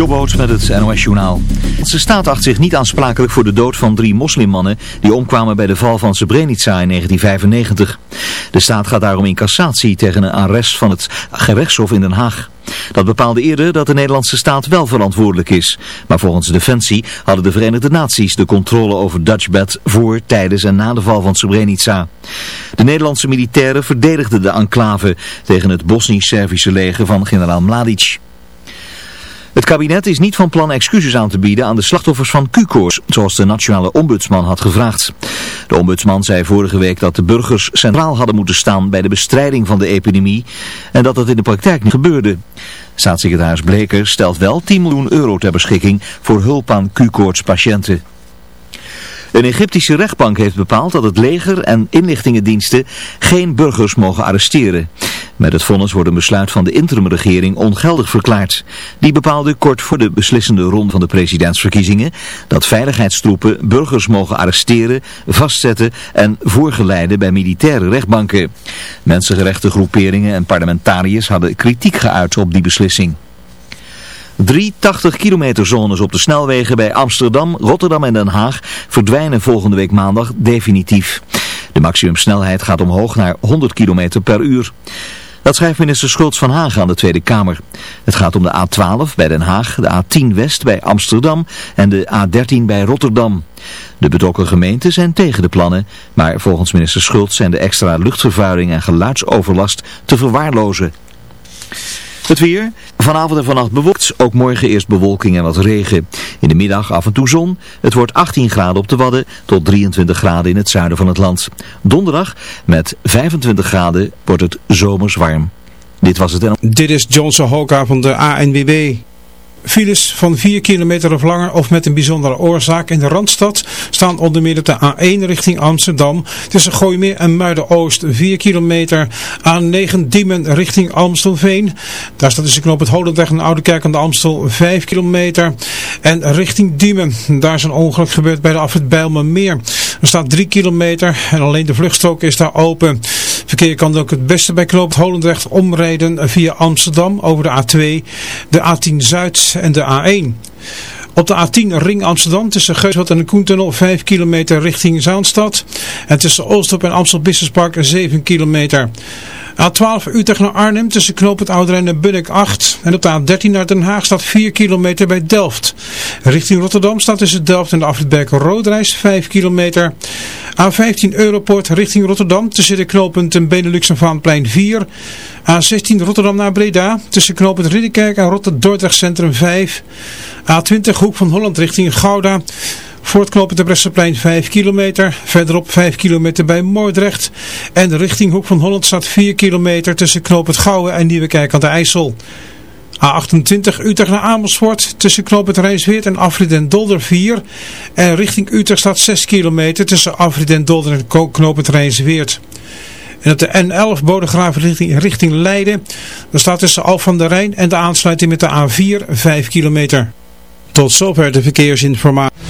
Jobboots met het NOS Journaal. Ze staat achter zich niet aansprakelijk voor de dood van drie moslimmannen die omkwamen bij de val van Srebrenica in 1995. De staat gaat daarom in cassatie tegen een arrest van het gerechtshof in Den Haag. Dat bepaalde eerder dat de Nederlandse staat wel verantwoordelijk is. Maar volgens Defensie hadden de Verenigde Naties de controle over Dutchbed voor, tijdens en na de val van Srebrenica. De Nederlandse militairen verdedigden de enclave tegen het Bosnisch-Servische leger van generaal Mladic. Het kabinet is niet van plan excuses aan te bieden aan de slachtoffers van Q-koorts, zoals de nationale ombudsman had gevraagd. De ombudsman zei vorige week dat de burgers centraal hadden moeten staan bij de bestrijding van de epidemie en dat dat in de praktijk niet gebeurde. Staatssecretaris Bleker stelt wel 10 miljoen euro ter beschikking voor hulp aan Q-koorts patiënten. Een Egyptische rechtbank heeft bepaald dat het leger en inlichtingendiensten geen burgers mogen arresteren. Met het vonnis wordt een besluit van de interimregering ongeldig verklaard. Die bepaalde kort voor de beslissende ronde van de presidentsverkiezingen dat veiligheidstroepen burgers mogen arresteren, vastzetten en voorgeleiden bij militaire rechtbanken. Mensenrechtengroeperingen en parlementariërs hadden kritiek geuit op die beslissing. Drie 80 kilometer zones op de snelwegen bij Amsterdam, Rotterdam en Den Haag verdwijnen volgende week maandag definitief. De maximumsnelheid gaat omhoog naar 100 km per uur. Dat schrijft minister Schultz van Haag aan de Tweede Kamer. Het gaat om de A12 bij Den Haag, de A10 West bij Amsterdam en de A13 bij Rotterdam. De betrokken gemeenten zijn tegen de plannen, maar volgens minister Schultz zijn de extra luchtvervuiling en geluidsoverlast te verwaarlozen. Het weer. Vanavond en vannacht bewolkt. Ook morgen eerst bewolking en wat regen. In de middag af en toe zon. Het wordt 18 graden op de Wadden tot 23 graden in het zuiden van het land. Donderdag met 25 graden wordt het zomers warm. Dit was het. Dit is Johnson Hoka van de ANWB. Files van 4 kilometer of langer of met een bijzondere oorzaak in de Randstad staan onder meer de A1 richting Amsterdam. Tussen Gooimeer en Muiden-Oost 4 kilometer. A9 Diemen richting Amstelveen. Daar staat tussen knop het Holendrecht en Oude Kerk aan de Amstel 5 kilometer. En richting Diemen, daar is een ongeluk gebeurd bij de afrit Bijlmermeer. Er staat 3 kilometer en alleen de vluchtstrook is daar open. Verkeer kan ook het beste bij knoop Holendrecht omrijden via Amsterdam over de A2, de A10 Zuid en de A1. Op de A10 Ring Amsterdam tussen Geusveld en de Koentunnel 5 kilometer richting Zaanstad. En tussen Oostop en Amstel Business Park 7 kilometer. A12 Utrecht naar Arnhem tussen Knoop het Ouderijn en Bunnik 8. En op de A13 naar Den Haag staat 4 kilometer bij Delft. Richting Rotterdam staat tussen Delft en de Afritberg Roodreis 5 kilometer. A15 Europort richting Rotterdam tussen de knooppunten Benelux en Vaanplein 4. A16 Rotterdam naar Breda tussen knooppunt Ridderkerk en Rotterdam Dordrecht Centrum 5. A20 Hoek van Holland richting Gouda. Voor het knooppunt de Bresseplein 5 kilometer. Verderop 5 kilometer bij Moordrecht. En richting Hoek van Holland staat 4 kilometer tussen knooppunt Gouwen en Nieuwekerk aan de IJssel. A28 Utrecht naar Amersfoort tussen knooppunt Rijnsweert en Afrit en Dolder 4. En richting Utrecht staat 6 kilometer tussen Afrit en Dolder en knooppunt Rijnsweert. En op de N11 Bodegraven richting, richting Leiden. Daar staat tussen Al van der Rijn en de aansluiting met de A4 5 kilometer. Tot zover de verkeersinformatie.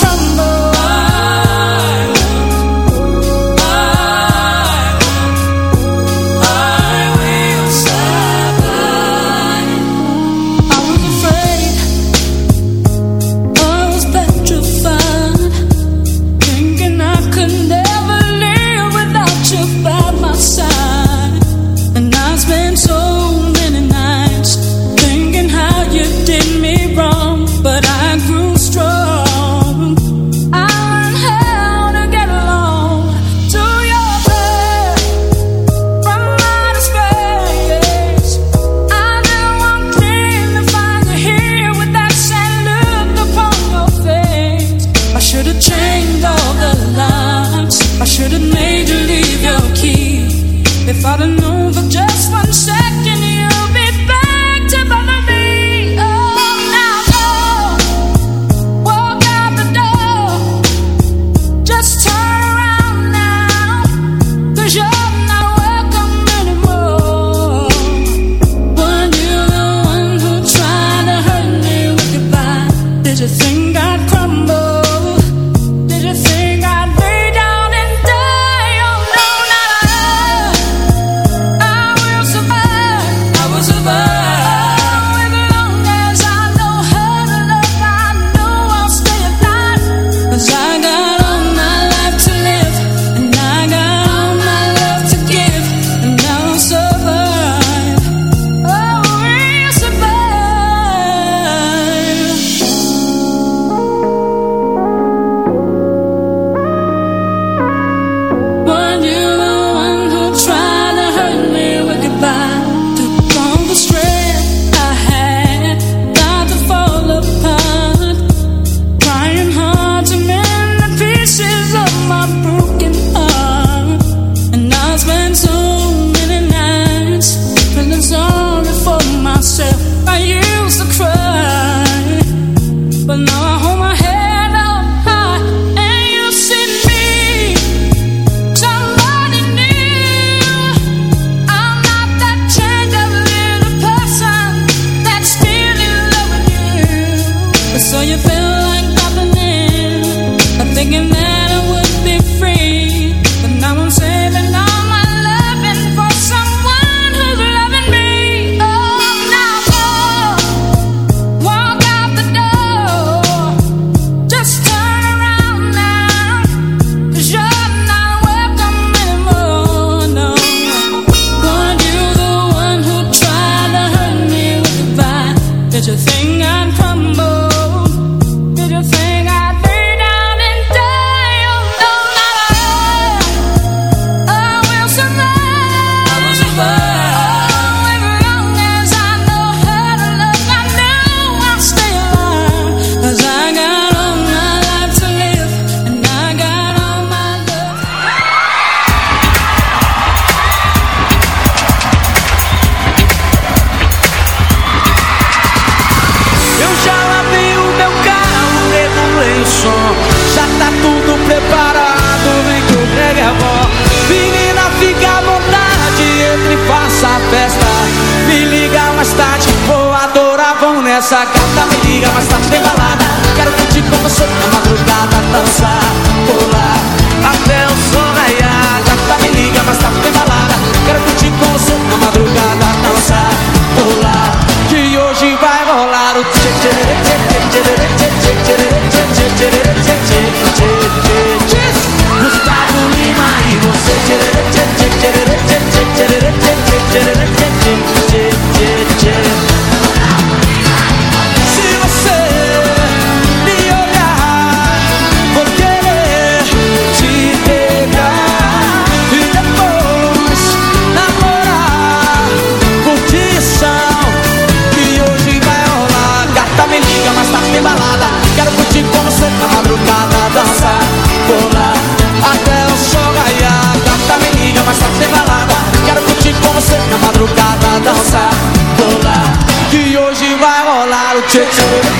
mas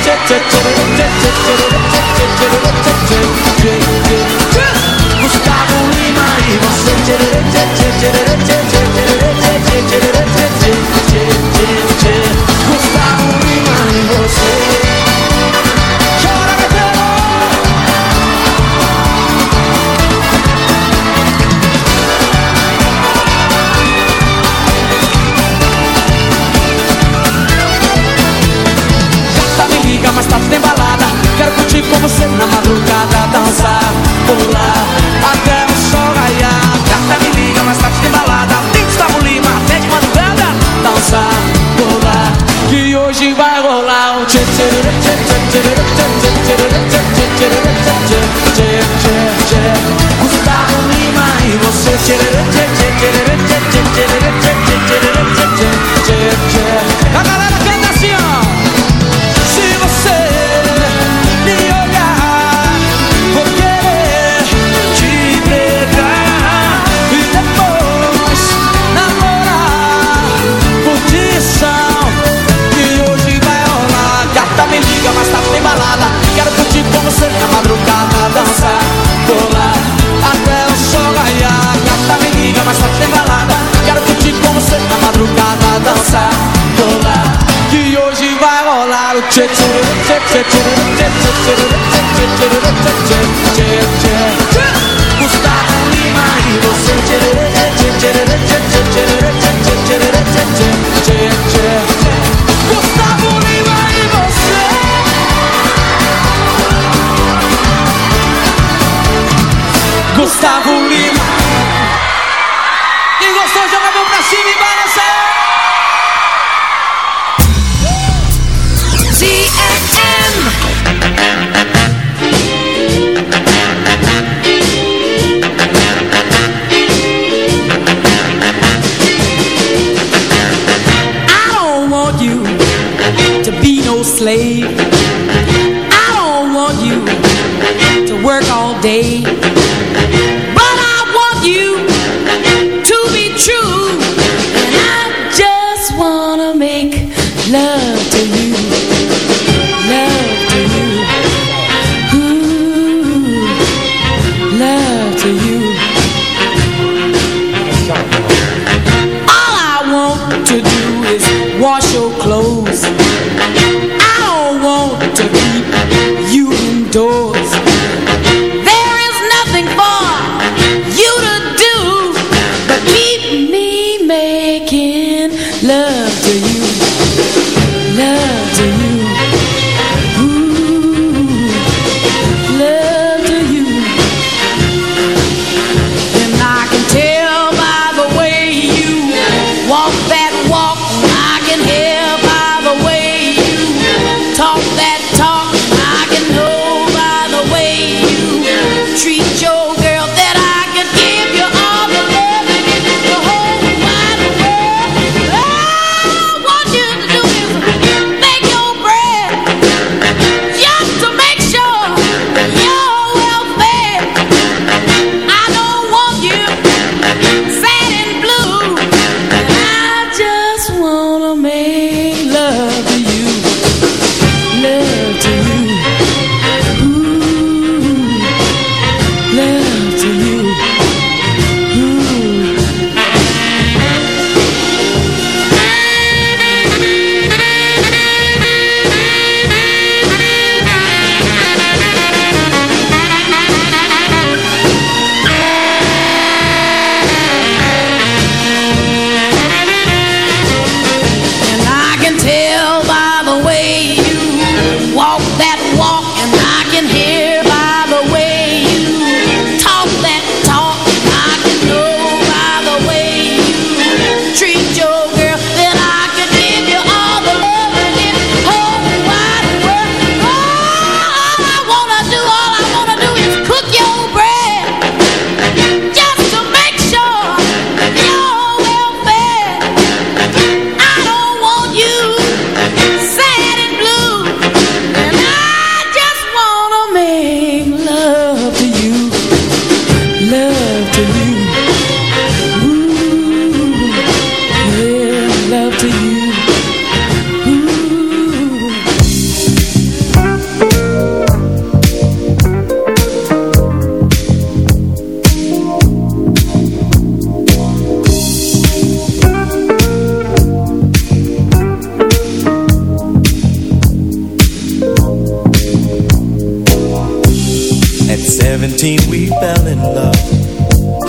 Seventeen, we fell in love.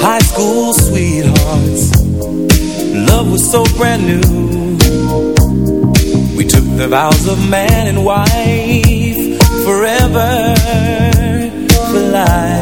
High school sweethearts Love was so brand new. We took the vows of man and wife Forever, for life.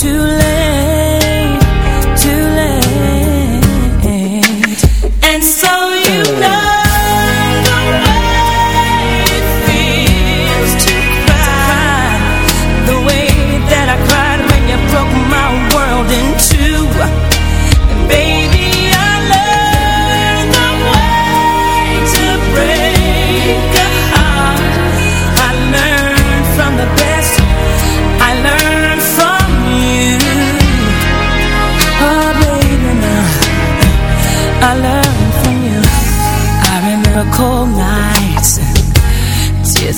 too late.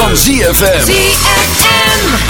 van ZFM. ZFM.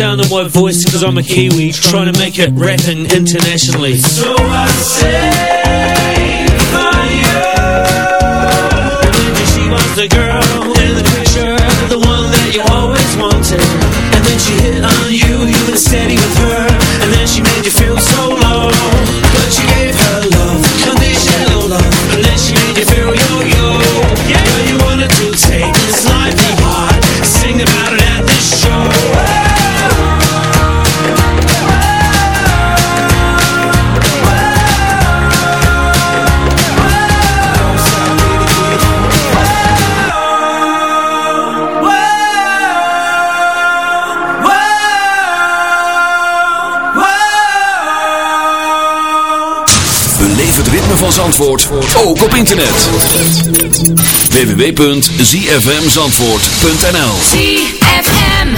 sound of my voice cause I'm a Kiwi Trying to make it rapping internationally. So I say for you And then she was the girl internet. www.zfmzandvoort.nl ZFM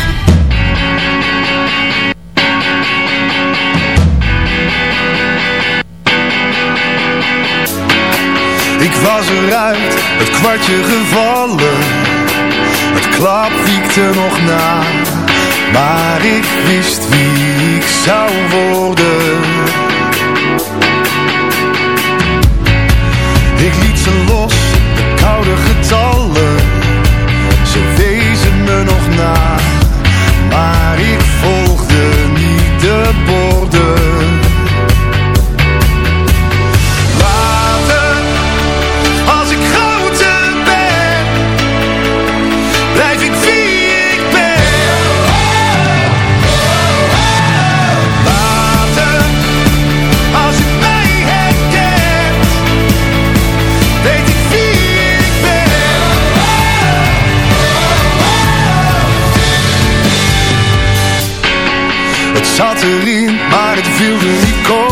Ik was eruit, het kwartje gevallen. Het klap wiekte nog na Maar ik wist wie ik zou worden. De getallen. Ze wezen me nog na, maar ik volg. maar het viel niet koud.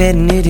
fed and it